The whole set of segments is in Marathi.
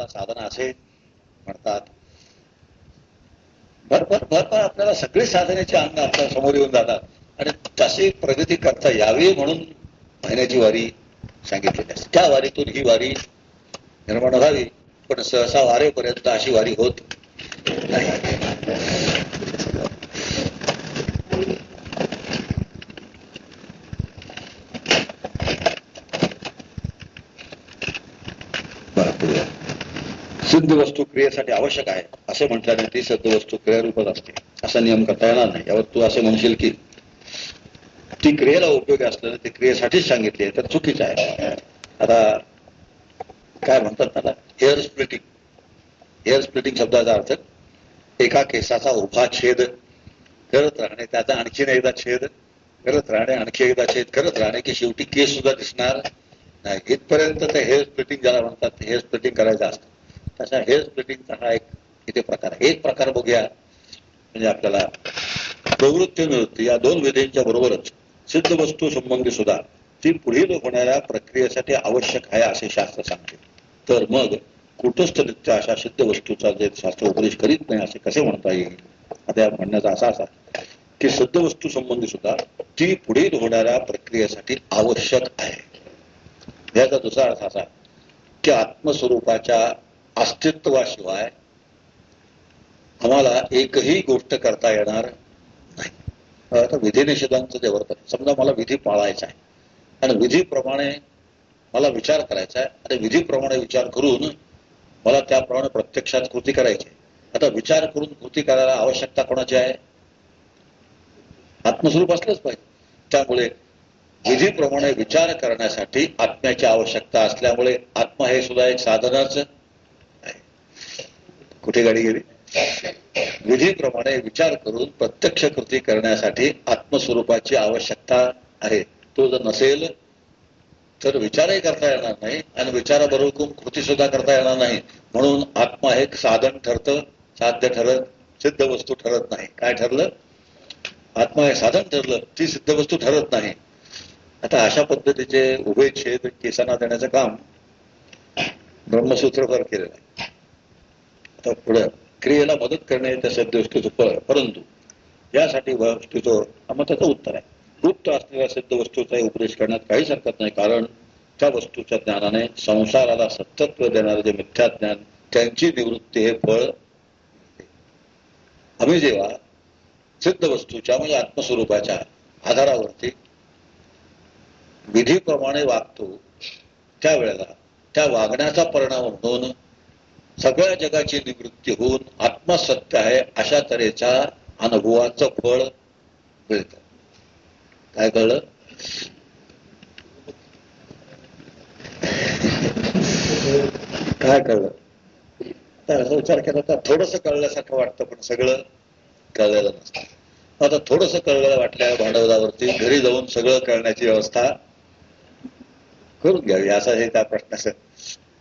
असे म्हणतात. भरभर भरभर आपल्याला सगळी साधनेचे अंग आपल्यासमोर येऊन जातात. आणि तशी प्रगती करता यावी म्हणून महिन्याची वारी सांगितलेली असते. त्या वारीतून ही वारी निर्माण व्हावी. पण सहसा वारेपर्यंत अशी वारी होत नाही. सद्य वस्तू क्रियेसाठी आवश्यक आहे असे म्हटल्याने ती सद्य वस्तू क्रियारूपच असते. असा नियम करता येणार नाही. यावर तू असे म्हणशील की ती क्रियेला उपयोगी असल्याने ती क्रियेसाठीच सांगितली आहे तर चुकीचं आहे. आता काय म्हणतात त्याला? हेअर स्प्लिटिंग हेअर स्प्लिटिंग शब्दाचा अर्थ एका केसाचा उभा छेद करत राहणे त्याचा आणखीन एकदा छेद करत राहणे आणखी एकदा छेद करत राहणे की शेवटी केस सुद्धा दिसणार नाही. इथपर्यंत ते हेअर स्प्लिटिंग ज्याला म्हणतात हेअर स्प्लिटिंग करायचं असतं. अशा हेअर स्प्लिटिंगचा हा एक इथे प्रकार आहे. एक प्रकार बघूया. म्हणजे आपल्याला प्रवृत्ती निवृत्ती या दोन विधींच्या बरोबरच सिद्ध वस्तू संबंधी सुद्धा ती पुढील होणाऱ्या प्रक्रियेसाठी आवश्यक आहे असे शास्त्र सांगते. तर मग कुटस्थरित्या अशा सिद्ध वस्तूचा जे शास्त्र उपदेश करीत नाही असे कसे म्हणता येईल? आता म्हणण्याचा असा असा की सिद्ध वस्तू संबंधी सुद्धा ती पुढील होणाऱ्या प्रक्रियेसाठी आवश्यक आहे. याचा दुसरा अर्थ असा की आत्मस्वरूपाच्या अस्तित्वाशिवाय आम्हाला एकही गोष्ट करता येणार नाही. आता विधी जे वर्तन समजा मला विधी पाळायचा आहे आणि विधीप्रमाणे मला विचार करायचा आहे आणि विधीप्रमाणे विचार करून मला त्याप्रमाणे प्रत्यक्षात कृती करायची आहे. आता विचार करून कृती करायला आवश्यकता कोणाची आहे? आत्मस्वरूप असलंच पाहिजे. त्यामुळे विधीप्रमाणे विचार करण्यासाठी आत्म्याची आवश्यकता असल्यामुळे आत्मा हे सुद्धा एक साधनच कुठे गाडी गेली? विधीप्रमाणे विचार करून प्रत्यक्ष कृती करण्यासाठी आत्मस्वरूपाची आवश्यकता आहे. तो जर नसेल तर विचारही करता येणार नाही आणि विचाराबरोबर कृती सुद्धा करता येणार नाही. म्हणून आत्मा हे साधन ठरतं साध्य ठरत सिद्ध वस्तू ठरत नाही. काय ठरलं? आत्मा हे साधन ठरलं ती सिद्ध वस्तू ठरत नाही. आता अशा पद्धतीचे उभे छेद केसांना देण्याचं काम ब्रह्मसूत्रभर केलेलं आहे. आता पुढं क्रियेला मदत करणे त्या सिद्ध फळ परंतु यासाठी वस्तूचं त्याचं उत्तर आहे. गुप्त असलेल्या सिद्ध वस्तूचाही उपदेश करण्यात काहीच हरकत नाही. कारण त्या वस्तूच्या ज्ञानाने संसाराला सत्यत्व देणारे जे मिथ्या ज्ञान त्यांची निवृत्ती हे फळ आम्ही जेव्हा सिद्ध वस्तूच्या म्हणजे आत्मस्वरूपाच्या आधारावरती विधीप्रमाणे वागतो त्यावेळेला त्या वागण्याचा परिणाम म्हणून सगळ्या जगाची निवृत्ती होऊन आत्मसत्य आहे अशा तऱ्हेच्या अनुभवाचं फळ मिळत. काय कळलं? काय कळलं? तर असा विचार केला तर थोडस कळल्यासारखं वाटतं पण सगळं कळलेलं नसतं. आता थोडस कळलेलं वाटल्या भांडवलावरती घरी जाऊन सगळं कळण्याची व्यवस्था करून घ्यावी. असं हे त्या प्रश्नाचं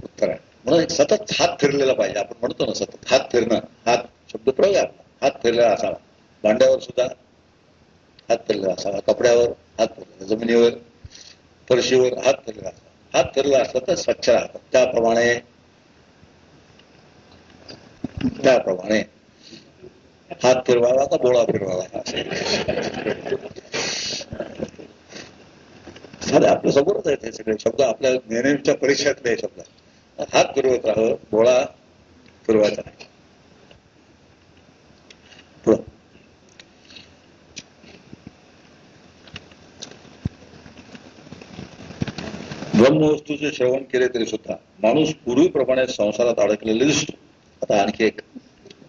उत्तर आहे. म्हणून सतत हात फिरलेला पाहिजे. आपण म्हणतो ना सतत हात फिरणं हात शब्द प्रयोग आहे हात फिरलेला असावा. भांड्यावर सुद्धा हात फिरलेला असावा. कपड्यावर हात फिरलेला जमिनीवर फरशीवर हात फिरलेला असावा. हात फिरला असला तर स्वच्छ राहतात त्याप्रमाणे त्याप्रमाणे हात फिरवावा का बोळा फिरवावा? आपल्या समोरच आहेत हे सगळे शब्द. आपल्या नेहमीच्या परीक्षेतले शब्द हात फिरवत राहावं हो, बोळा फिरवायचा नाही हो. ब्रह्मवस्तूचे श्रवण केले तरी सुद्धा माणूस पूर्वीप्रमाणे संसारात अडकलेले दिसतो. आता आणखी एक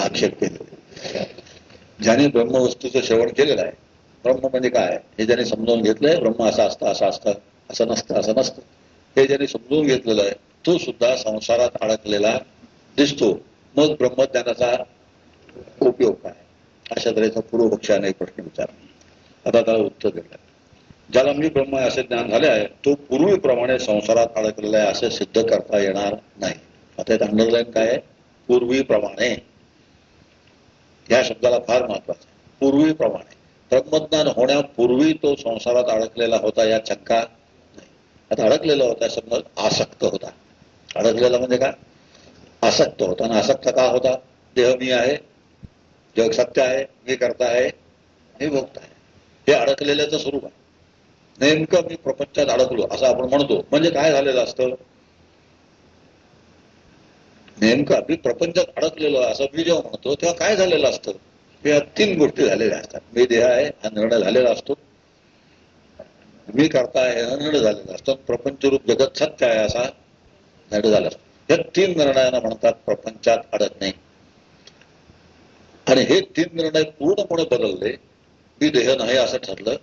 आक्षेप केले. ज्याने ब्रह्मवस्तूचं श्रवण केलेलं आहे ब्रह्म म्हणजे काय? हे ज्याने समजावून घेतलंय ब्रह्म असं असतं असं असतं असं नसतं असं नसतं. हे ज्याने समजून घेतलेलं आहे तो सुद्धा संसारात अडकलेला दिसतो. मग ब्रह्मज्ञानाचा उपयोग काय? अशा तऱ्हेचा पूर्वपक्षाने प्रश्न विचारला. आता त्याला उत्तर दिलं ज्याला मी ब्रह्म असे ज्ञान झाले आहे तो पूर्वीप्रमाणे संसारात अडकलेला आहे असे सिद्ध करता येणार नाही. आता एक अंडरलाईन काय आहे? पूर्वीप्रमाणे. या शब्दाला फार महत्वाचं आहे. पूर्वीप्रमाणे. ब्रह्मज्ञान होण्यापूर्वी तो संसारात अडकलेला होता या चक्का नाही. आता अडकलेला होता समज आसक्त होता. अडकलेला म्हणजे काय? आसक्त होता आणि आसक्त का होता? देह मी आहे जग सत्य आहे मी करता आहे मी भोगता आहे. हे अडकलेल्याचं स्वरूप आहे. नेमकं मी प्रपंचात अडकलो असं आपण म्हणतो. म्हणजे काय झालेलं असतं? नेमकं मी प्रपंचात अडकलेलो असं मी जेव्हा म्हणतो तेव्हा काय झालेलं असतं? या तीन गोष्टी झालेल्या असतात. मी देह आहे हा निर्णय झालेला असतो. मी करता आहे हा निर्णय झालेला असतो. प्रपंचरूप जगत सत्य आहे असा निर्णय झालं या तीन निर्णयांना म्हणतात प्रपंचात अडकणे आणि हे तीन निर्णय पूर्णपणे बदलले मी देह नाही असं ठरलं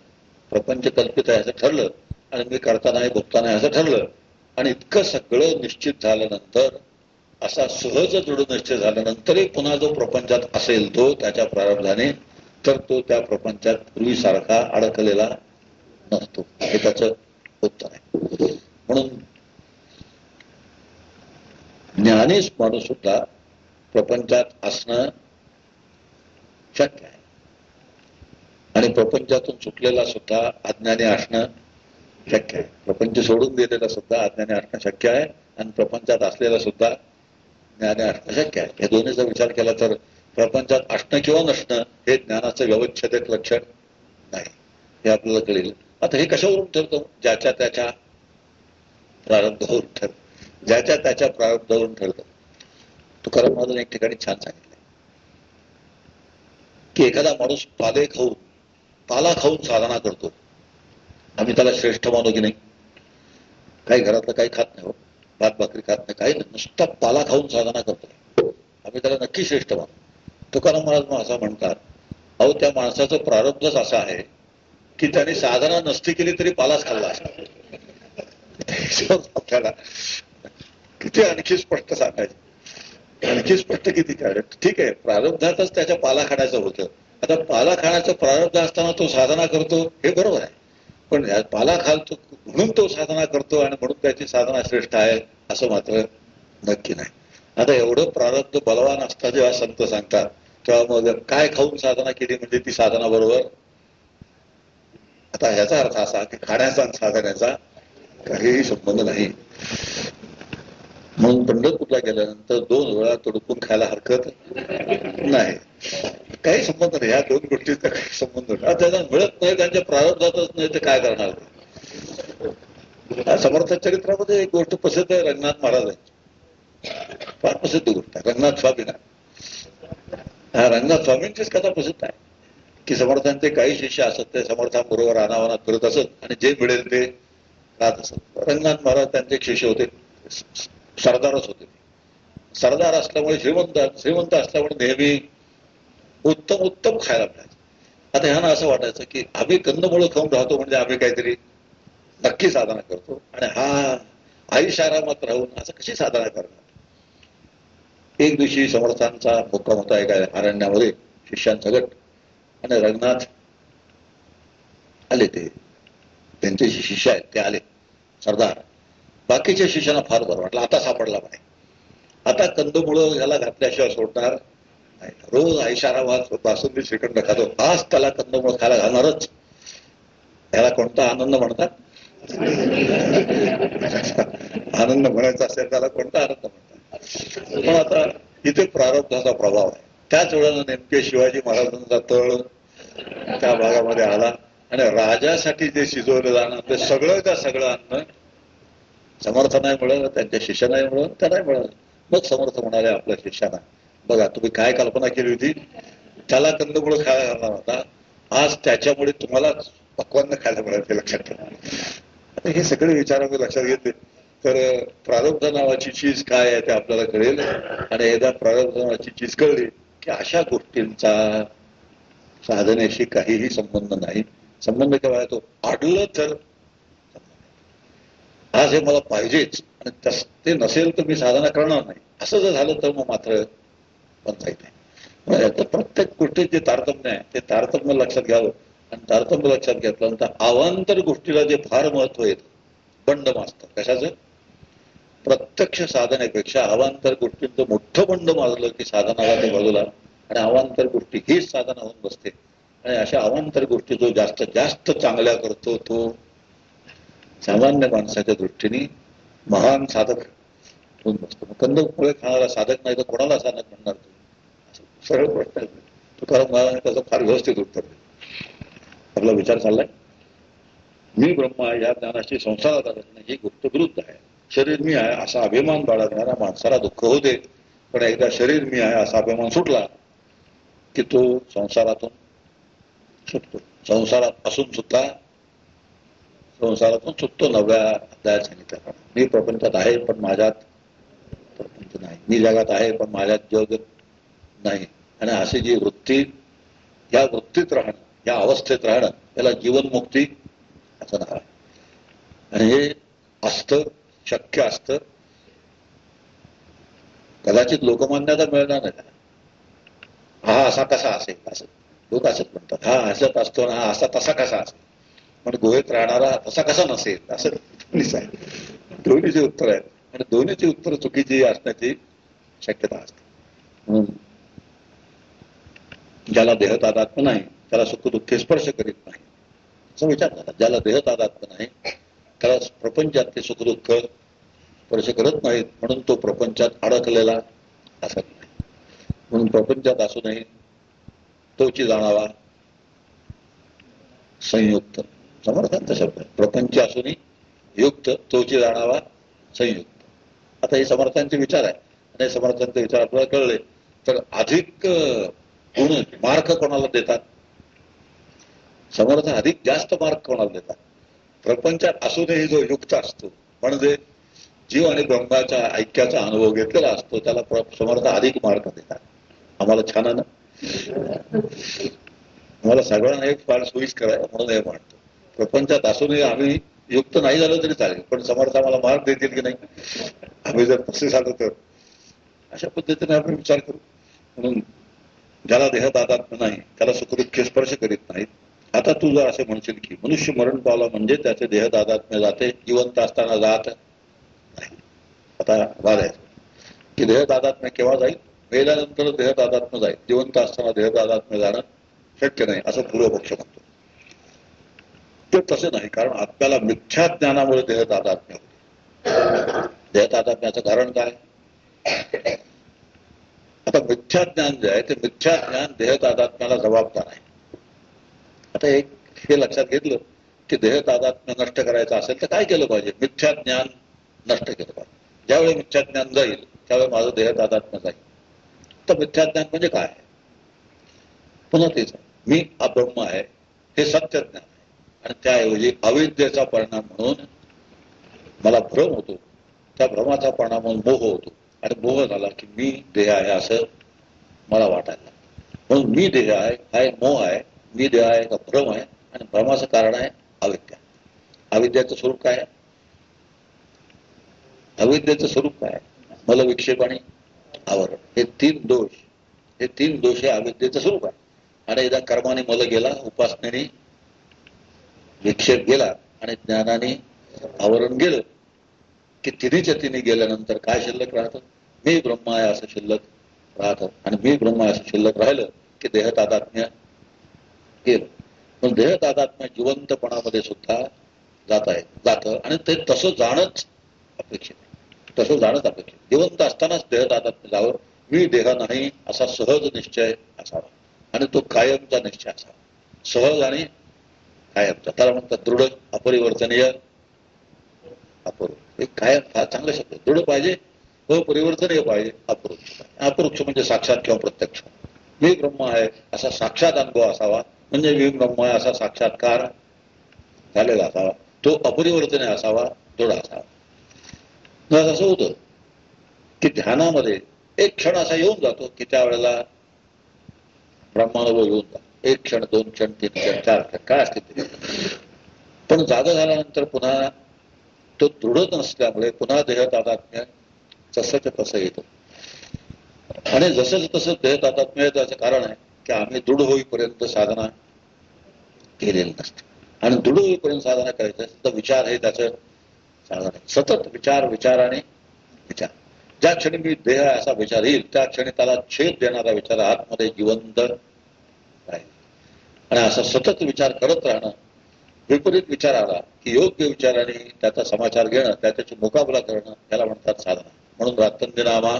प्रपंच कल्पित आहे असं ठरलं आणि मी करता नाही भोगता नाही असं ठरलं आणि इतकं सगळं निश्चित झाल्यानंतर असा सहज दृढ निश्चय झाल्यानंतरही पुन्हा जो प्रपंचात असेल तो त्याच्या प्रारंभाने तर तो त्या प्रपंचात पूर्वीसारखा अडकलेला नसतो. हे त्याच उत्तर आहे. म्हणून ज्ञानीच माणूस सुद्धा प्रपंचात असणं शक्य आहे. आणि प्रपंचातून सुटलेला सुद्धा अज्ञानी असणं शक्य आहे. प्रपंच सोडून दिलेला सुद्धा अज्ञानी असणं शक्य आहे आणि प्रपंचात असलेला सुद्धा ज्ञानी असणं शक्य आहे. या दोन्हीचा विचार केला तर प्रपंचात असणं किंवा नसणं हे ज्ञानाचं व्यवच्छेदक लक्षण नाही. हे आपल्याला कळेल. आता हे कशावरून ठरतो? ज्याच्या त्याच्या प्रारंभावरून ठरतो. ज्याच्या त्याच्या प्रारब्धावरून ठरतं तुकाराम महाराज एक ठिकाणी छान सांगितलं. की एखादा माणूस पाले खाऊन पाला खाऊन साधना करतो. आम्ही त्याला श्रेष्ठ मानू की नाही? काही घरातलं काही खात नाही हो. भात भाकरी खात नाही काही नुसता पाला खाऊन साधना करतो. आम्ही त्याला नक्की श्रेष्ठ मानू. तुकाराम महाराज असं म्हणतात अहो त्या माणसाचं प्रारब्धच असं आहे की त्याने साधना नसती केली तरी पालाच खाल्ला असतो. आपल्याला किती आणखी स्पष्ट सांगायचं? आणखी स्पष्ट किती काय ठीक आहे प्रारब्धातच त्याच्या पाला खाण्याचं होतं. आता पाला खाण्याचं प्रारब्ध असताना तो साधना करतो हे बरोबर आहे. पण पाला खालतो म्हणून तो साधना करतो आणि म्हणून त्याची साधना श्रेष्ठ आहे असं मात्र नक्की नाही. आता एवढं प्रारब्ध बलवान असता जेव्हा संत सांगतात तेव्हा मग काय खाऊन साधना केली म्हणजे ती साधना बरोबर? आता ह्याचा अर्थ असा की खाण्याचा आणि साधण्याचा काहीही संबंध नाही. म्हणून पंढरपूरला गेल्यानंतर दोन वेळा तडकून खायला हरकत नाही. काही संबंध नाही. या दोन गोष्टीचा काही संबंध नाही. त्यांना मिळत नाही त्यांच्या प्रारब्धातच नाही ते काय करणार? समर्थ चरित्रामध्ये एक गोष्ट प्रसिद्ध आहे रंगनाथ महाराज फार प्रसिद्ध गोष्ट आहे. रंगनाथ स्वामीना हा रंगनाथ स्वामींचीच कथा प्रसिद्ध आहे. की समर्थांचे काही शिष्य असत ते समर्थांबरोबर अनावनात करत असत आणि जे मिळेल ते राहत असत. रंगनाथ महाराज त्यांचे शिष्य होते. सरदारच होते. सरदार असल्यामुळे श्रीमंत श्रीमंत असल्यामुळे नेहमी उत्तम उत्तम खायला मिळायचं. आता ह्यानं असं वाटायचं की आम्ही कंदमुळं खाऊन राहतो म्हणजे आम्ही काहीतरी नक्की साधना करतो. आणि हा आई शारामात राहून असं कशी साधना करणार? एक दिवशी समर्थांचा मुक्काम होता एका अरण्यामध्ये शिष्यांचा गट. आणि रंगनाथ आले ते. त्यांचे शिष्य आहेत ते आले. सरदार. बाकीच्या शिष्यांना फार बरं वाटलं. आता सापडला नाही आता कंदमुळं याला घातल्याशिवाय सोडणार ऐशारा रोज आयशारावाद बासुंदी श्रीखंड खातो. आज त्याला कंदमुळं खायला घालणारच. याला कोणता आनंद म्हणतात? आनंद म्हणायचा असेल त्याला कोणता आनंद म्हणतात? पण आता इथे प्रारब्धाचा प्रभाव आहे. त्याच वेळेला नेमके शिवाजी महाराजांचा तळ त्या भागामध्ये आला. आणि राजासाठी जे शिजवलं जाणार ते सगळं त्या सगळं अन्न समर्थ नाही मिळालं त्यांच्या शिष्यानाही मिळालं त्या नाही मिळालं मग समर्थ म्हणाले आपल्या शिष्याना बघा तुम्ही काय कल्पना केली होती? त्याला कंदमुळं खायला घालणार होता. आज त्याच्यामुळे तुम्हाला पक्वांना खायला मिळालं ते लक्षात ठेवा. हे सगळे विचार आम्ही लक्षात घेतले. तर प्रारब्ध नावाची चीज काय आहे ते आपल्याला कळेल. आणि एकदा प्रारब्ध नावाची चीज कळली की अशा गोष्टींचा साधनेशी काहीही संबंध नाही. संबंध केव्हा येतो आडलं तर आज हे मला पाहिजेच ते नसेल तर मी साधना करणार नाही. असं जर झालं तर मग मात्र म्हणता येत नाही याचं प्रत्येक गोष्टीत जे तारतम्य आहे ते तारतम्य लक्षात घ्यावं. आणि तारतम्य लक्षात घेतल्यानंतर अवांतर गोष्टीला जे फार महत्त्व येतं बंड माजतं कशाचं? प्रत्यक्ष साधनेपेक्षा अवांतर गोष्टींचं मोठं बंड माजलं की साधनाला ते बाजूला आणि अवांतर गोष्टी हीच साधना होऊन बसते. आणि अशा अवांतर गोष्टी जो जास्त जास्त चांगल्या करतो तो सामान्य माणसाच्या दृष्टीने महान साधक होऊन बसतो मग कंद फळे खाणारा साधक नाही तर कोणाला साधक म्हणणार तू? सरळ प्रश्न तुकाराम महाराज त्याचं फार व्यवस्थित उत्तर आपला विचार चाललाय? मी ब्रह्मा या ज्ञानाची संसारात आलं ही गुप्त विरुद्ध आहे. शरीर मी आहे असा अभिमान बाळगणारा माणसाला दुःख होते पण एकदा शरीर मी आहे असा अभिमान सुटला की तो संसारातून सुटतो. संसारात असून सुद्धा संसारातून सुटतो नव्या अध्यायात सांगितल्याप्रमाणे मी प्रपंचात आहे पण माझ्यात प्रपंच नाही. मी जगात आहे पण माझ्यात जग नाही. आणि अशी जी वृत्ती या वृत्तीत राहणं या अवस्थेत राहणं याला जीवनमुक्ती असं नाव आहे. आणि हे असतं शक्य असतं. कदाचित लोकमान्यता मिळणार नाही. त्याला हा असा कसा असेल? असं. लोक असत म्हणतात. हा हसत असतो ना हा असा तसा कसा असेल? पण गुहेत राहणारा तसा कसा नसेल असं आहे. दोन्हीचे उत्तर आहेत आणि दोन्हीची उत्तर चुकीची असण्याची शक्यता असते. म्हणून ज्याला देह तादात्म नाही त्याला सुख दुःख स्पर्श करीत नाही. असा विचार झाला ज्याला देह तादात्म नाही त्याला प्रपंचात ते सुख दुःख स्पर्श करत नाहीत म्हणून तो प्रपंचात अडकलेला असत नाही. म्हणून प्रपंचात असूनही तोची जाणावा संयुक्त. समर्थांचा शब्द प्रपंच असूनही युक्त तोची जाणावा संयुक्त. आता हे समर्थांचे विचार आहे आणि समर्थांचे विचार आपल्याला कळले तर अधिक गुण मार्क कोणाला देतात? समर्थ अधिक जास्त मार्क कोणाला देतात? प्रपंचात असूनही जो युक्त असतो म्हणजे जीव आणि ब्रह्माच्या ऐक्याचा अनुभव घेतलेला असतो त्याला समर्थ अधिक मार्क देतात. आम्हाला छान ना? मला सगळ्यांना एक फार सोयीस्कर आहे म्हणून हे म्हणतो प्रपंचात असूनही आम्ही युक्त नाही झालो तरी चालेल पण समर्थ आम्हाला मार्ग देतील की नाही? आम्ही जर तसे झालो तर. अशा पद्धतीने आपण विचार करू. म्हणून ज्याला देहात दादात्म नाही त्याला सुखदुःख स्पर्श करीत नाहीत. आता तू जर असे म्हणशील की मनुष्य मरण पावला म्हणजे त्याचे देह दादात्म्य जाते जिवंत असताना जात नाही. आता वाद आहे. की देह दादात्म्य केव्हा जाईल? मेल्यानंतर देह दादात्म्य जाईल. जिवंत असताना देह दादात्म्य जाणं शक्य नाही असं पूर्वपक्ष म्हणतो. ते तसे नाही. कारण आत्म्याला मिथ्या ज्ञानामुळे देह तादात्म्य होते. देह तादात्म्याचं कारण काय? आता मिथ्या ज्ञान जे आहे ते मिथ्या ज्ञान देह तादात्म्याला जबाबदार आहे. आता एक हे लक्षात घेतलं की देह तादात्म्य नष्ट करायचं असेल तर काय केलं पाहिजे? मिथ्या ज्ञान नष्ट केलं पाहिजे. ज्यावेळी मिथ्या ज्ञान जाईल त्यावेळी माझं देह तादात्म्य जाईल. तर मिथ्या ज्ञान म्हणजे काय? पुन्हा तेच मी अब्रह्म आहे हे सत्य ज्ञान आणि त्याऐवजी अविद्येचा परिणाम म्हणून मला भ्रम होतो. त्या भ्रमाचा परिणाम म्हणून मोह होतो. आणि मोह झाला की मी देह आहे असं मला वाटायला म्हणून मी देह आहे हा एक मोह आहे. मी देह आहे का भ्रम आहे. आणि भ्रमाचं कारण आहे अविद्या. अविद्याचं स्वरूप काय आहे? अविद्याचं स्वरूप काय मला विक्षेप आणि आवरण. हे तीन दोष. हे तीन दोष हे अविद्येचं स्वरूप आहे. आणि एकदा कर्माने मला गेला उपासनेने विक्षेप गेला आणि ज्ञानाने आवरण गेलं. की तिन्हीच्या तिने गेल्यानंतर काय शिल्लक राहतं? मी ब्रह्म आहे असं शिल्लक राहतं. आणि मी ब्रह्मा असं शिल्लक राहिलं की देह तादात्म्य गेलं. पण देह तादात्म्य जिवंतपणामध्ये सुद्धा जात आहे जातं. आणि ते तसं जाणंच अपेक्षित आहे. तसं जाणंच अपेक्षित जिवंत असतानाच देह तादात्म्य जावं मी देह नाही असा सहज निश्चय असावा. आणि तो कायमचा निश्चय असावा. सहज आणि कायम. त्याला म्हणतात दृढ अपरिवर्तनीय अपरोक्ष एक कायम फार चांगला शब्द दृढ पाहिजे व अपरिवर्तनीय पाहिजे अपरोक्ष अपरोक्ष म्हणजे साक्षात किंवा प्रत्यक्ष. मी ब्रह्म आहे असा साक्षात अनुभव असावा. म्हणजे मी ब्रह्म आहे असा साक्षात्कार झालेला असावा. तो अपरिवर्तनीय असावा दृढ असावा. असं होतं की ध्यानामध्ये एक क्षण असा येऊन जातो की त्यावेळेला ब्रह्मानुभव येऊन जातो. एक क्षण दोन क्षण तीन क्षण चार क्षण काय असते ते? पण जागा झाल्यानंतर पुन्हा तो दृढ नसल्यामुळे पुन्हा देह तादात्म्य तसंच तसं येतो. आणि जसंच तसं देह तादात्म्य येतं कारण आहे की आम्ही दृढ होईपर्यंत साधना केलेली नसते. आणि दृढ होईपर्यंत साधना करायचं तर विचार हे त्याचं साधन आहे. सतत विचार विचार आणि विचार. ज्या क्षणी मी देह असा विचार येईल त्या क्षणी त्याला छेद देणारा विचार आतमध्ये जिवंत आहे. आणि असा सतत विचार करत राहणं विपरीत विचार आला की योग्य विचाराने त्याचा समाचार घेणं त्याच्याशी मुकाबला करणं याला म्हणतात साधना. म्हणून रात्रंदिनामा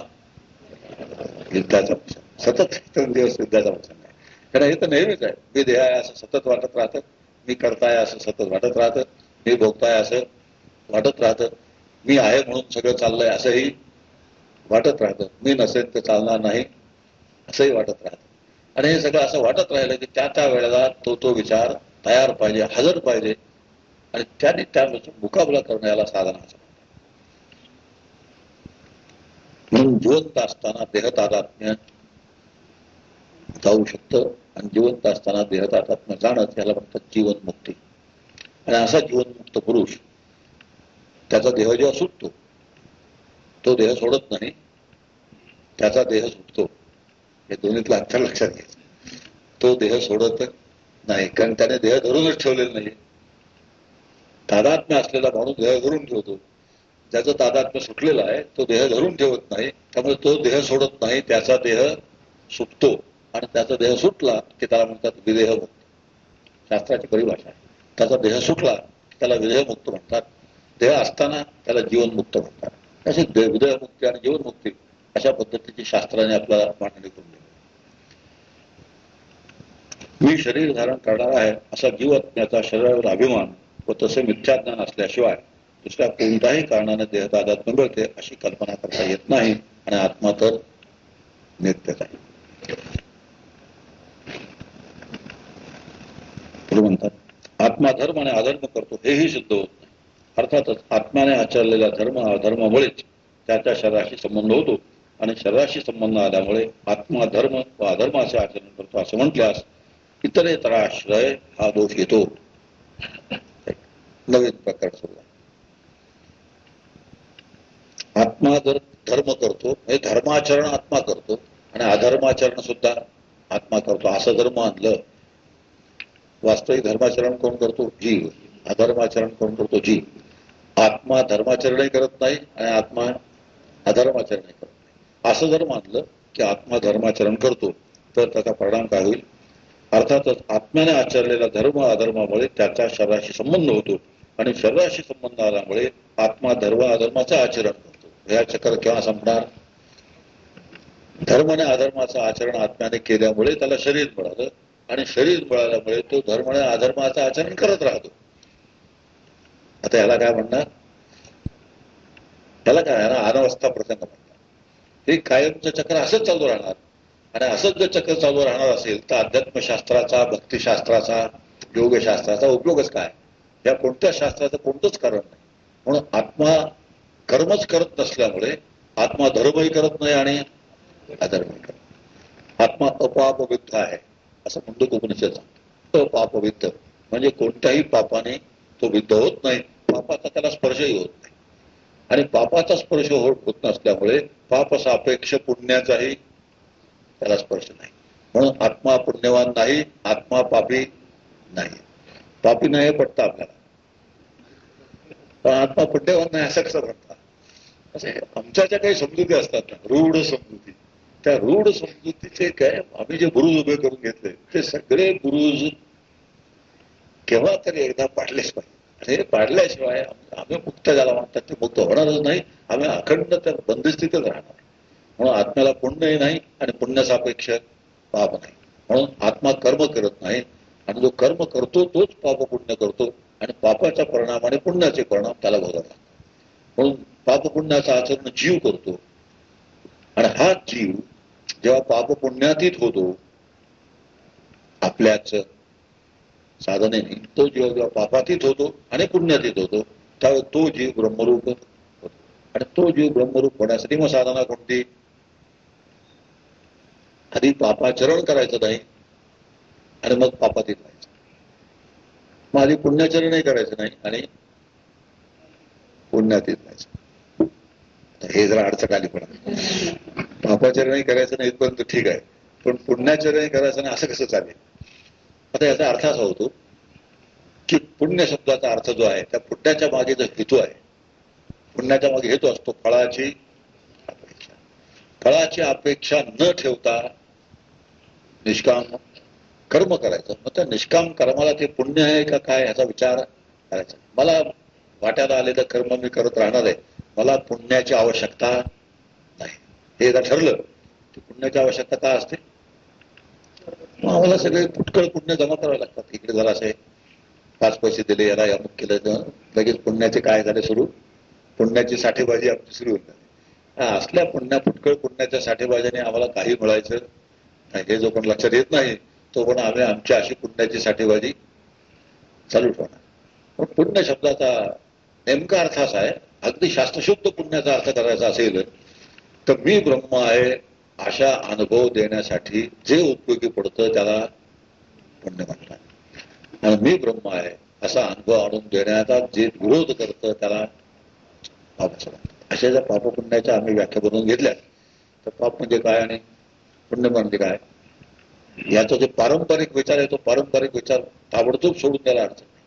युद्धाचा प्रसंग. सतत दिवस युद्धाचा प्रसंग आहे. कारण हे तर नेहमीच आहे. मी देह आहे असं सतत वाटत राहतं. मी करताय असं सतत वाटत राहतं. मी भोगताय असं वाटत राहतं. मी आहे म्हणून सगळं चाललंय असंही वाटत राहतं. मी नसेल तर चालणार नाही असंही वाटत राहतं. आणि हे सगळं असं वाटत राहिलं की त्या त्या वेळेला तो तो विचार तयार पाहिजे हजर पाहिजे. आणि त्याने त्या मुकाबला करण्याला साधनाचं म्हणून जिवंत असताना देहतादात्म्य जाऊ शकतं आणि जिवंत असताना देहतादात्म्य जाणं याला म्हणतात जीवनमुक्ती. आणि असा जीवनमुक्त पुरुष त्याचा देह जेव्हा सुटतो तो देह सोडत नाही त्याचा देह सुटतो. हे दोन्हीतलं अंतर लक्षात घ्यायचं तो देह सोडत नाही कारण त्याने देह धरूनच ठेवलेलं नाही तादात्म्य असलेला माणूस देह धरून ठेवतो. ज्याचं तादात्म्य सुटलेलं आहे तो देह धरून ठेवत नाही. त्यामुळे तो देह सोडत नाही त्याचा देह सुटतो. आणि त्याचा देह सुटला की त्याला म्हणतात विदेह मुक्त. शास्त्राची परिभाषा आहे. त्याचा देह सुटला त्याला विदेह मुक्त म्हणतात. देह असताना त्याला जीवनमुक्त म्हणतात. अशी विदेहमुक्ती आणि जीवनमुक्ती अशा पद्धतीची शास्त्राने आपल्याला मांडणी करून दिली. मी शरीर धारण करणार आहे असा जीव असण्याचा शरीरावर अभिमान व तसे मिथ्याज्ञान असल्याशिवाय दुसऱ्या कोणत्याही कारणाने देहदादात मिळते अशी कल्पना करता येत नाही आणि आत्मा तर नित्यच आहे. म्हणतात आत्मा धर्म आणि अधर्म करतो हेही सिद्ध होत नाही. अर्थातच आत्म्याने आचरलेल्या धर्म अधर्मामुळेच त्याच्या शरीराशी संबंध होतो. आणि शरीराशी संबंध आल्यामुळे आत्मा धर्म व अधर्माचे आचरण करतो असं म्हटल्यास इतरेतराश्रय हा दोष येतो. नवीन प्रकार सुरू आत्मा जर धर्म करतो म्हणजे धर्माचरण आत्मा करतो आणि अधर्माचरण सुद्धा आत्मा करतो. असं जर मानलं वास्तविक धर्माचरण कोण करतो? जीव. अधर्माचरण कोण करतो? जीव. आत्मा धर्माचरणही करत नाही आणि आत्मा अधर्माचरणही करतो असं जर मानलं की आत्मा धर्माचरण करतो तर त्याचा परिणाम काय होईल? अर्थातच आत्म्याने आचरलेला धर्म अधर्मामुळे त्याचा शरीराशी संबंध होतो आणि शरीराशी संबंध आल्यामुळे आत्मा धर्म अधर्माचं आचरण करतो. या चक्र केव्हा संपणार? धर्म आणि अधर्माचं आचरण आत्म्याने केल्यामुळे त्याला शरीर मिळालं आणि शरीर मिळाल्यामुळे तो धर्म आणि अधर्माचं आचरण करत राहतो. आता याला काय म्हणणार? त्याला काय अनावस्था प्रसंग म्हणणार हे कायमचं चक्र असंच चालू राहणार. आणि असंच जर चक्र चालू राहणार असेल तर अध्यात्मशास्त्राचा भक्तिशास्त्राचा योगशास्त्राचा उपयोगच काय? या कोणत्या शास्त्राचं कोणतंच कारण नाही. म्हणून आत्मा कर्मच करत नसल्यामुळे आत्मा धर्मही करत नाही आणि अधर्मही करत आत्मा अपापविद्ध आहे असं म्हणतो उपनिषद सांगतो. अपापविद्ध म्हणजे कोणत्याही पापाने तो विद्ध होत नाही. पापाचा त्याला स्पर्शही होत आणि पापाचा स्पर्श हो-, होत नसल्यामुळे पाप सापेक्ष पुण्याचाही त्याला स्पर्श नाही. म्हणून आत्मा पुण्यवान नाही आत्मा पापी नाही. पापी नाही हे आपल्याला. पण आत्मा पुण्यवान नाही असं कसं म्हणतात असे आमच्या ज्या काही समजुती असतात ना रूढ समजुती त्या रूढ समजुतीचे काय आम्ही जे बुरुज उभे करून घेतले ते सगळे बुरुज केव्हा तरी एकदा पाडलेच पाहिजे. अरे पाडल्याशिवाय आम्ही मुक्त झाला. म्हणतात ते मुक्त होणारच नाही. आम्ही अखंड त्या बंदिस्थितच राहणार. म्हणून आत्म्याला पुण्यही नाही आणि पुण्यासापेक्ष पाप नाही. म्हणून आत्मा कर्म करत नाही. आणि जो कर्म करतो तोच पाप पुण्य करतो. आणि पापाच्या परिणामाने पुण्याचे परिणाम त्याला भोगावे म्हणून पाप पुण्याचं आचरण जीव करतो. आणि हा जीव जेव्हा पाप पुण्यातीत होतो आपल्याच साधनेने तो जीव जेव्हा पापातीत होतो आणि पुण्यातीत होतो त्यावेळी तो जीव ब्रह्मरूप होतो. आणि तो जीव ब्रह्मरूप होण्यासाठी मग साधना कोणती? आधी पापाचरण करायचं नाही आणि मग पापातीत व्हायचं मग आधी पुण्याचरणही करायचं नाही आणि पुण्यातीत व्हायचं हे जरा अडचण आली पण. पापाचरणही करायचं नाही इथपर्यंत ठीक आहे. पण पुण्याचरणही करायचं नाही असं कसं चालेल? आता याचा अर्थ असा होतो की पुण्य शब्दाचा अर्थ जो आहे त्या पुण्याच्या मागे जो हेतू आहे पुण्याच्या मागे हेतू असतो फळाची अपेक्षा. फळाची अपेक्षा न ठेवता निष्काम कर्म करायचं. मग त्या निष्काम कर्माला ते पुण्य आहे का काय ह्याचा विचार करायचा. मला वाट्याला आलेलं कर्म मी करत राहणार आहे. मला पुण्याची आवश्यकता नाही. हे एकदा ठरलं की पुण्याची आवश्यकता का असते? मग आम्हाला सगळे पुटकळ पुण्य जमा करावे लागतात. इकडे जरा असे पाच पैसे दिले याला अमुक केलं लगेच पुण्याचे काय झाले सुरू? पुण्याची साठेबाजी आमची सुरू होत हा, असल्या पुण्या पुटकळ पुण्याच्या साठेबाजीने आम्हाला काही मिळायचं नाही. हे जो पण लक्षात येत नाही तो पण आम्ही आमच्या अशी पुण्याची साठेबाजी चालू ठेवणार. पण पुण्य शब्दाचा नेमका अर्थ असा आहे अगदी शास्त्रशुद्ध पुण्याचा अर्थ करायचा असेल तर मी ब्रह्म आहे अशा अनुभव देण्यासाठी जे उपयोगी पडतं त्याला पुण्य म्हणतात. आणि मी ब्रह्म आहे असा अनुभव आणून देण्याचा जे विरोध करतं त्याला पापाचं म्हणतात. अशा ज्या पापपुण्याच्या आम्ही व्याख्या बनवून घेतल्या तर पाप म्हणजे काय आणि पुण्य म्हणजे काय? याचा जो पारंपरिक विचार आहे तो पारंपरिक विचार ताबडतोब सोडून द्यायला अडचण नाही.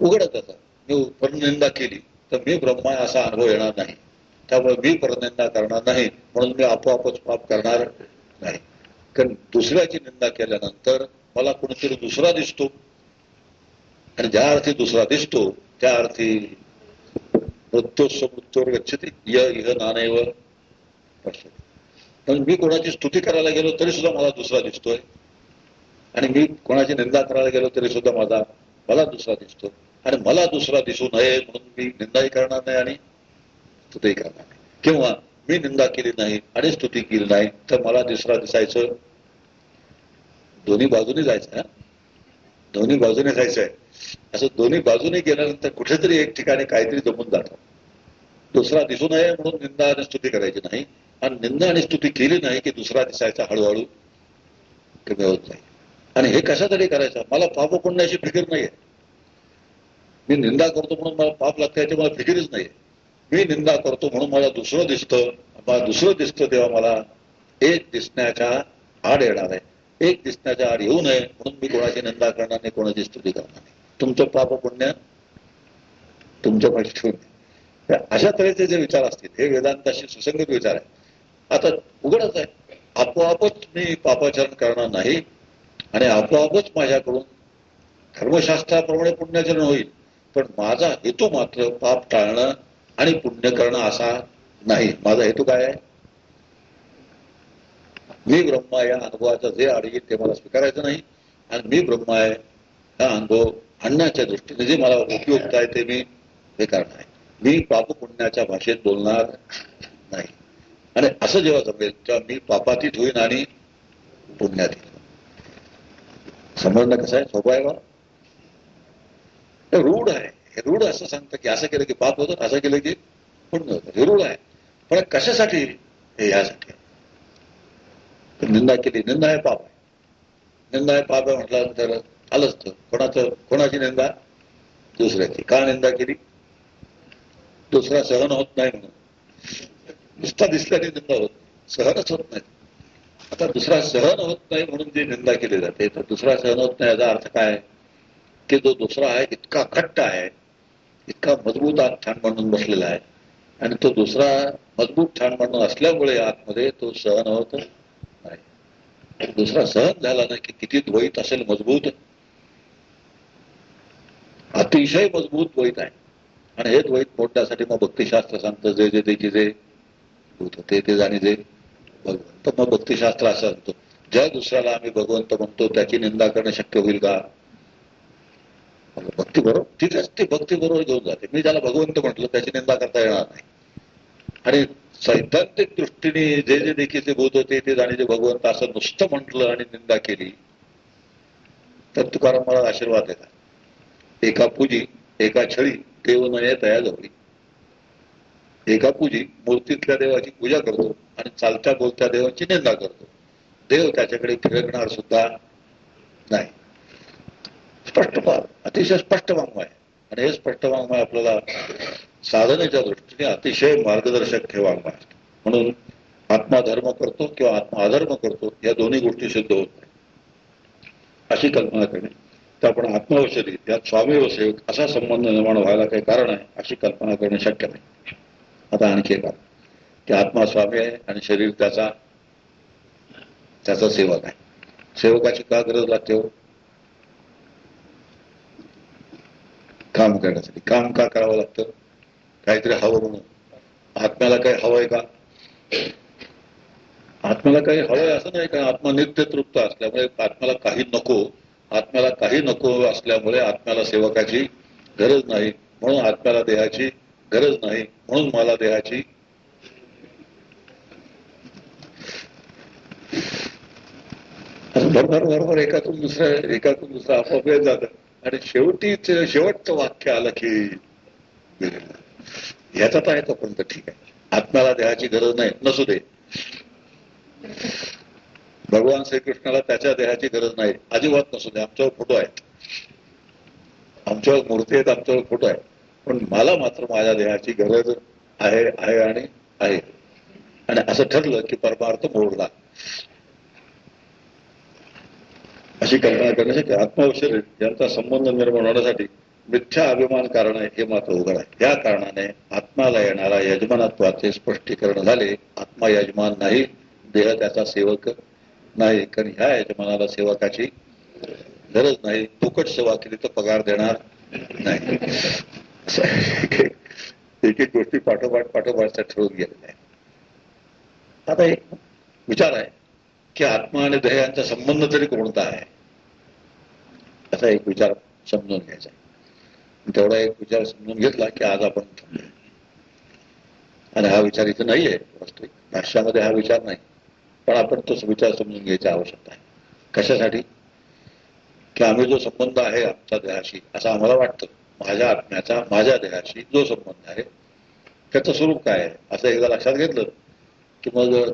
उघडत असं मी परनिंदा केली तर मी ब्रह्मा आहे असा अनुभव येणार नाही. त्यामुळे मी परनिंदा करणार नाही म्हणून मी आपोआपच पाप करणार नाही. कारण दुसऱ्याची निंदा केल्यानंतर मला कुणीतरी दुसरा दिसतो. आणि ज्या अर्थी दुसरा दिसतो त्या अर्थी मृत्योत्सव मृत्यूवर गच्छती य इह नानैव पण मी कोणाची स्तुती करायला गेलो तरी सुद्धा मला दुसरा दिसतोय. आणि मी कोणाची निंदा करायला गेलो तरी सुद्धा माझा मला दुसरा दिसतो. आणि मला दुसरा दिसू नये म्हणून मी निंदाही करणार नाही आणि स्तुती करणार किंवा मी निंदा केली नाही आणि स्तुती केली नाही तर मला दुसरा दिसायचं. दोन्ही बाजूने जायचं दोन्ही बाजूने जायचं आहे असं दोन्ही बाजूने गेल्यानंतर कुठेतरी एक ठिकाणी काहीतरी जमून जातं. दुसरा दिसू नये म्हणून निंदा आणि स्तुती करायची नाही. आणि निंदा आणि स्तुती केली नाही की दुसरा दिसायचा हळूहळू कमी होत नाही. आणि हे कशासाठी करायचं? मला पाप पुण्याची फिकीर नाहीये. मी निंदा करतो म्हणून मला पाप लागते याची मला फिकीरच नाहीये. मी निंदा करतो म्हणून मला दुसरं दिसतं. मला दुसरं दिसतं तेव्हा मला एक दिसण्याच्या आड येणार आहे. एक दिसण्याच्या आड येऊ नये म्हणून मी कोणाची निंदा करणार नाही कोणाची स्तुती करणार नाही. तुमचं पाप पुण्य तुमच्या पाठी ठेवून अशा तऱ्हेचे जे विचार असतील हे वेदांताशी सुसंगत विचार आहे आता उघडच आहे. आपोआपच मी पापाचरण करणार नाही आणि आपोआपच माझ्याकडून धर्मशास्त्राप्रमाणे पुण्याचरण होईल. पण माझा हेतू मात्र पाप टाळणं आणि पुण्य करणं असा नाही. माझा हेतू काय आहे? मी ब्रह्मा या अनुभवाचा जे अडगेल ते मला स्वीकारायचं नाही. आणि मी ब्रह्मा आहे हा अनुभव आणण्याच्या दृष्टीने जे मला उपयुक्त आहे ते मी हे करणार आहे मी पाप पुण्याच्या भाषेत बोलणार नाही. आणि असं जेव्हा जमेल तेव्हा मी पापातीत होईन आणि पुण्यात येईन. समजणं कसं आहे? सोपं आहे बा? रूढ आहे. हे रूढ असं सांगतं की असं केलं की पाप होतं असं केलं की पुण्य होतं. हे रूढ आहे. पण कशासाठी हे यासाठी निंदा केली. निंदा आहे पाप आहे. निंदा आहे पाप आहे म्हटल्यानंतर आलंच तर. कोणाचं कोणाची निंदा? दुसऱ्याची. का निंदा केली? दुसरा सहन होत नाही म्हणून. नुसता दिसल्याने निंदा होत सहनच होत नाही. आता दुसरा सहन होत नाही म्हणून जी निंदा केली जाते तर दुसरा सहन होत नाही याचा अर्थ काय? की जो दुसरा आहे इतका घट्ट आहे इतका मजबूत ठाण म्हणून बसलेला आहे. आणि तो दुसरा मजबूत ठाण म्हणून असल्यामुळे आतमध्ये तो सहन होत दुसरा सहन झाला ना की किती द्वैत असेल मजबूत. अतिशय मजबूत द्वैत आहे. आणि हे द्वैत मोडण्यासाठी मग भक्तिशास्त्र सांगतं जे जे त्याचे जे भूत ते ते जाणे जे भगवंत. मग भक्तिशास्त्र असं सांगतो ज्या दुसऱ्याला आम्ही भगवंत म्हणतो त्याची निंदा करणं शक्य होईल का? भक्ती बरोबर तिथेच ती भक्ती बरोबर घेऊन जाते. मी ज्याला भगवंत म्हटलं त्याची निंदा करता येणार नाही. आणि सैद्धांतिक दृष्टीने जे जे देखील ते भूत होते ते जाणे जे भगवंत असं नुसतं म्हटलं आणि निंदा केली तर तुकाराम मला आशीर्वाद देतात. एका पूजी एका छळी देव नये तया जवळी. एका पूजी मूर्तीतल्या देवाची पूजा करतो आणि चालत्या बोलत्या देवाची निंदा करतो. देव त्याच्याकडे फिरकणार सुद्धा नाही. स्पष्ट अतिशय स्पष्ट वाङ्मय. आणि हे स्पष्ट वाङ्मय आपल्याला साधनेच्या दृष्टीने अतिशय मार्गदर्शक हे वाङ्मय असतं. म्हणून आत्मा धर्म करतो किंवा आत्मा अधर्म करतो या दोन्ही गोष्टी सिद्ध होत नाही अशी कल्पना करणे. तर आपण आत्मवशरी यात स्वामी व सेवक असा संबंध निर्माण व्हायला काही कारण आहे अशी कल्पना करणे शक्य नाही. आता आणखी एक की आत्मा स्वामी आहे आणि शरीर त्याचा त्याचा सेवक आहे. सेवकाची का गरज लागते हो? काम करण्यासाठी. काम का करावं लागतं. काहीतरी हवं म्हणून. आत्म्याला काही हवंय का? आत्म्याला काही हवंय असं नाही का? आत्मा नित्य तृप्त असल्यामुळे आत्म्याला काही नको. आत्म्याला काही नको असल्यामुळे आत्म्याला सेवकाची गरज नाही. म्हणून आत्म्याला देहाची गरज नाही. म्हणून मला देहाची बरोबर बरोबर. एकातून दुसऱ्या एकातून दुसरा आपोआप जातं जात. आणि शेवटीच शेवटचं वाक्य आलं की ह्याच्यात आहे तर ठीक आहे. आत्म्याला देहाची गरज नाही नसू दे. भगवान श्रीकृष्णाला त्याच्या देहाची गरज नाही अजिबात नसू दे आमच्यावर फोटो आहेत. आमच्यावर मूर्ती आहेत आमच्यावर फोटो आहे पण मला मात्र माझ्या देहाची गरज आहे आहे आणि आहे. आणि असं ठरलं की परमार्थ मोडला. अशी कल्पना करण्यासाठी आत्मविषय यांचा संबंध निर्माण होण्यासाठी मिथ्या अभिमान कारण आहे हे मात्र उघड आहे. या कारणाने आत्माला येणारा यजमानत्वाचे स्पष्टीकरण झाले. आत्मा यजमान नाही देह त्याचा सेवक नाही. कारण ह्या यजमानाला सेवकाची गरज नाही. फुकट सेवा केली तर पगार देणार नाही. एक एक गोष्टी पाठोपाठ पाठोपाठ ठरवून गेलेल्या आहे आता एक विचार आहे. की आत्मा आणि देह यांचा संबंध तरी कोणता आहे? असा एक विचार समजून घ्यायचा. तेवढा एक विचार समजून घेतला की आज आपण आणि हा विचार इथं नाहीये वास्तविक. भाष्यामध्ये हा विचार नाही. पण आपण तोच विचार समजून घ्यायची आवश्यकता आहे. कशासाठी? की आम्ही जो संबंध आहे आमच्या देहाशी असं आम्हाला वाटतं. माझ्या आत्म्याचा माझ्या देहाशी जो संबंध आहे त्याचं स्वरूप काय आहे? असं एकदा लक्षात घेतलं की मग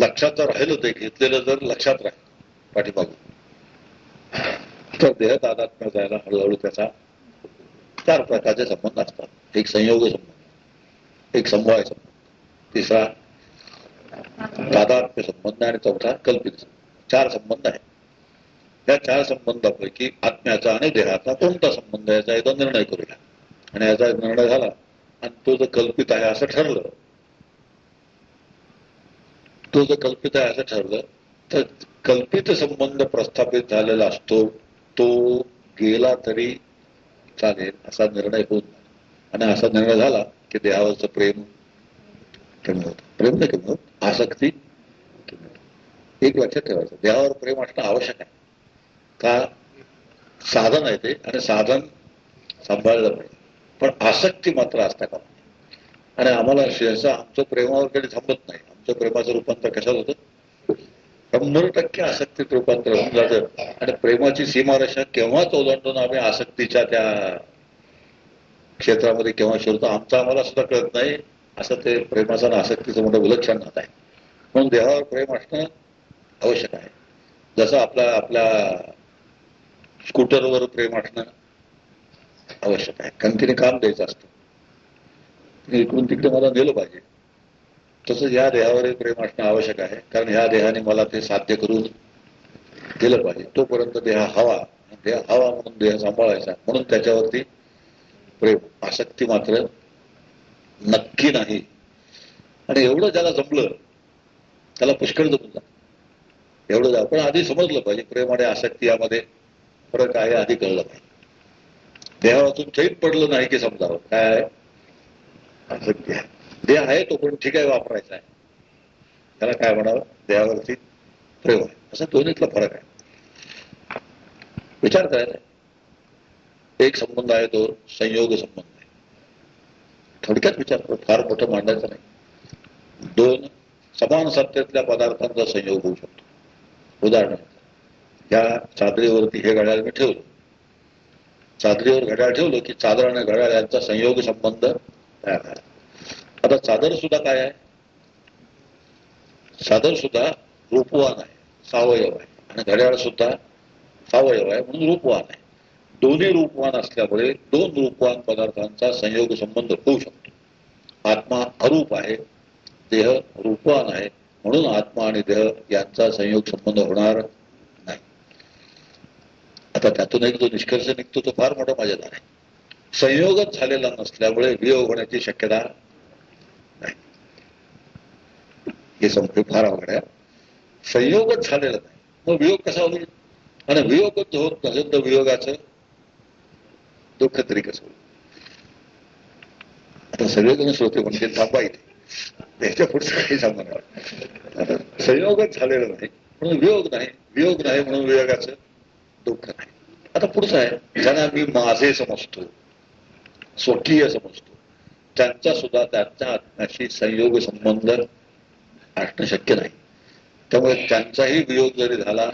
लक्षात जर राहिलं ते घेतलेलं जर लक्षात राहील पाठीमागून तर देह तादात्म्य जायला हळूहळू त्याचा चार प्रकारचे संबंध असतात. एक संयोग संबंध एक समवाय संबंध तिसरा तादात्म्य संबंध आणि चौथा कल्पित चार संबंध आहे या चार संबंधापैकी आत्म्याचा आणि देहाचा कोणता संबंध याचा एकदा निर्णय करूया. आणि याचा निर्णय झाला आणि तो जर कल्पित आहे असं ठरलं तो जर कल्पित आहे असं ठरलं. तर कल्पित संबंध प्रस्थापित झालेला असतो तो गेला तरी चालेल असा निर्णय होत आणि असा निर्णय झाला की देहावरचं प्रेम कमी होत. प्रेम नाही कमी होत आसक्ती कमी होत. एक लक्षात ठेवायचं देहावर प्रेम असणं आवश्यक आहे. का? साधन आहे ते आणि साधन सांभाळलं पाहिजे. पण आसक्ती मात्र असता का? आणि आम्हाला सहसा आमचं प्रेमावर कधी थांबत नाही. आमचं प्रेमाचं रूपांतर कशात होतं? शंभर टक्के आसक्तीत रूपांतर होऊन जातं. आणि प्रेमाची सीमारेषा केव्हाच ओलांडून आम्ही आसक्तीच्या त्या क्षेत्रामध्ये केव्हा शिरतो आमचा आम्हाला सुद्धा कळत नाही. असं ते प्रेमाचं आणि आसक्तीचं मोठं विलक्षण नात आहे. म्हणून देहावर प्रेम असणं आवश्यक आहे. जसं आपल्या आपल्या स्कूटरवर प्रेम असणं आवश्यक आहे. कारण तिने काम द्यायचं असतं. इकडून तिकडे मला नेलं पाहिजे. तसंच या देहावरही प्रेम असणं आवश्यक आहे. कारण ह्या देहाने मला ते साध्य करून दिलं पाहिजे. तोपर्यंत देहा हवा. देह हवा म्हणून देह सांभाळायचा. म्हणून त्याच्यावरती प्रेम आसक्ती मात्र नक्की नाही. आणि एवढं ज्याला जमलं त्याला पुष्कळ जमलं एवढं जा पण आधी समजलं पाहिजे प्रेम आणि आसक्ती यामध्ये फरक आहे आधी कळलं पाहिजे. देहावातून चैत पडलं नाही की समजावं. काय आहे? असत्य आहे देह आहे तो पण ठीक आहे वापरायचा आहे. त्याला काय म्हणावं? देहावरती प्रयोग आहे. असा दोन्हीतला फरक आहे. विचार करायचा एक संबंध आहे तो संयोग संबंध आहे. थोडक्यात विचार करू. फार मोठं मांडायचं नाही. दोन समान सत्तेतल्या पदार्थांचा संयोग होऊ शकतो. उदाहरणार्थ या चादरीवरती हे घड्याळ मी ठेवलं. चादरीवर घड्याळ ठेवलं की चादर आणि घड्याळ यांचा संयोग संबंध आता सादर सुद्धा काय आहे? सादर सुद्धा रूपवान आहे सावयव आहे. आणि घड्याळ सुद्धा सावयव आहे म्हणून रूपवान आहे. दोन्ही रूपवान असल्यामुळे दोन रूपवान पदार्थांचा संयोग संबंध होऊ शकतो. आत्मा अरूप आहे देह रूपवान आहे म्हणून आत्मा आणि देह यांचा संयोग संबंध होणार नाही. आता त्यातून एक जो निष्कर्ष निघतो तो फार मोठा मजेदार आहे. संयोगच झालेला नसल्यामुळे वियोग होण्याची शक्यता नाही. हे समजू फार अवघड आहे. संयोगच झालेला नाही. मग वियोग कसा होईल? आणि वियोगच होत नसेल तर वियोगाचं दुःख तरी कसं होईल? आता सगळेजण श्रोते म्हणजे थांबा इथे. त्याच्या पुढचं काही सांगणार आता संयोगच झालेला नाही म्हणून वियोग नाही. वियोग नाही म्हणून वियोगाचं दुःख नाही. आता पुढचं आहे ज्यांना मी माझे समजतो स्वकीय समजतो. त्यांचा सुद्धा त्यांच्या आत्म्याशी संयोग संबंध असणं शक्य नाही. त्यामुळे त्यांचाही वियोग जरी झाला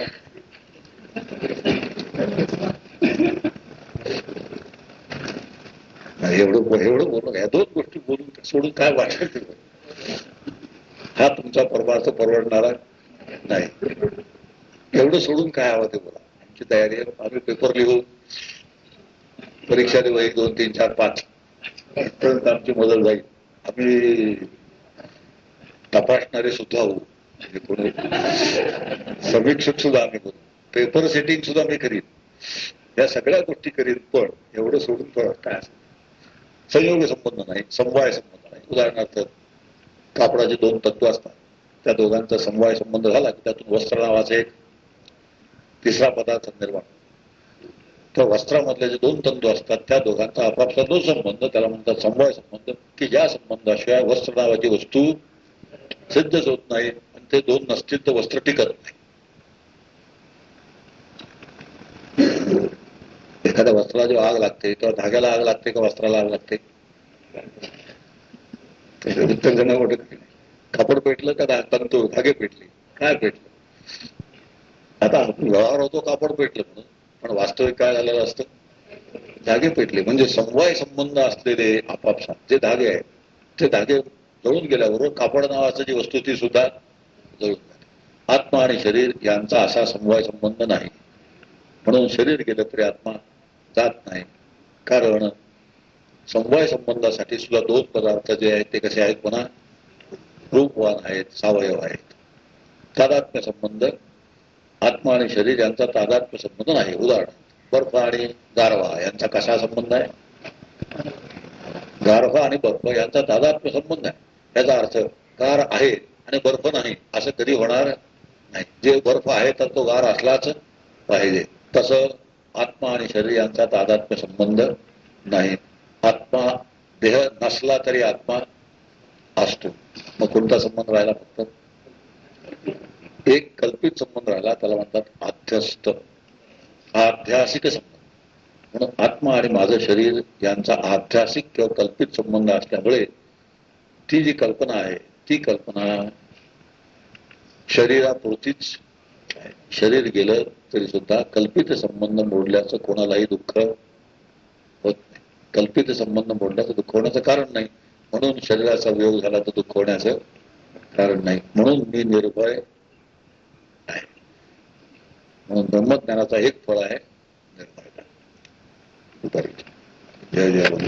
एवढं एवढं बोलू ह्या दोन गोष्टी बोलून सोडून काय वाटेल ते हा तुमचा परमार्थ परवडणारा नाही. एवढं सोडून काय हवं ते बोला. आमची तयारी आहे. आम्ही पेपर लिहू. परीक्षा देऊ एक दोन तीन चार पाच. पर्यंत आमची मदत जाईल. आम्ही तपासणारे सुद्धा होऊ. म्हणजे समीक्षक सुद्धा आम्ही करू. पेपर सेटिंग सुद्धा मी करीन. या सगळ्या गोष्टी करीन पण एवढं सोडून पण काय संयोग संबंध नाही समवाय संबंध नाही. उदाहरणार्थ कापडाचे दोन तत्व असतात. त्या दोघांचा समवाय संबंध झाला की त्यातून वस्त्र नावाचा एक तिसरा पदार्थ निर्माण त्या वस्त्रामधले जे दोन तंतू असतात त्या दोघांचा आपापला जो संबंध त्याला म्हणतात समवाय संबंध की ज्या संबंधाशिवाय वस्त्र नावाची वस्तू सिद्धच होत नाही आणि ते दोन नसतील तर वस्त्र टिकत नाही. एखाद्या वस्त्राला जेव्हा आग लागते किंवा धाग्याला आग लागते का वस्त्राला आग लागते? उत्तर कापड पेटलं का तंतू धागे पेटले? काय पेटलं? आता आपण व्यवहार होतो कापड पेटलं म्हणून. पण वास्तविक काय झालेलं असतं? धागे पेटले. म्हणजे समवाय संबंध असलेले आपापसात. जे धागे आहेत ते धागे जळून गेल्याबरोबर कापड नावाचं जी वस्तू ती सुद्धा जळून आत्मा आणि शरीर यांचा असा समवाय संबंध नाही. म्हणून शरीर गेलं तरी आत्मा जात नाही. कारण समवाय संबंधासाठी सुद्धा दोन पदार्थ जे आहेत ते कसे आहेत पुन्हा रूपवान आहेत सावयव आहेत. तादात्म्य संबंध आत्मा आणि शरीर यांचा तादात्म्य संबंध नाही. उदाहरण बर्फ आणि गारवा यांचा कसा संबंध आहे? गारवा आणि बर्फ यांचा तादात्म्य संबंध आहे. याचा अर्थ गार आहे आणि बर्फ नाही असं कधी होणार नाही. जे बर्फ आहे तर तो गार असलाच पाहिजे. तसं आत्मा आणि शरीर यांचा तादात्म्य संबंध नाही. आत्मा देह नसला तरी आत्मा असतो. मग कोणता संबंध राहिला फक्त? एक कल्पित संबंध राहिला त्याला म्हणतात आध्यस्त. आध्यासिक संबंध. म्हणून आत्मा आणि माझं शरीर यांचा आध्यासिक किंवा कल्पित संबंध असल्यामुळे ती जी कल्पना आहे ती कल्पना शरीरापुरतीच शरीर गेलं तरी सुद्धा कल्पित संबंध मोडल्याचं कोणालाही दुःख होत नाही. कल्पित संबंध मोडल्याचं दुःख होण्याचं कारण नाही. म्हणून शरीराचा वियोग झाला तर दुःख होण्याचं कारण नाही. म्हणून मी निर्भय म्हणून ब्रह्मज्ञानाचा एक फळ आहे. निर्भयता जय जय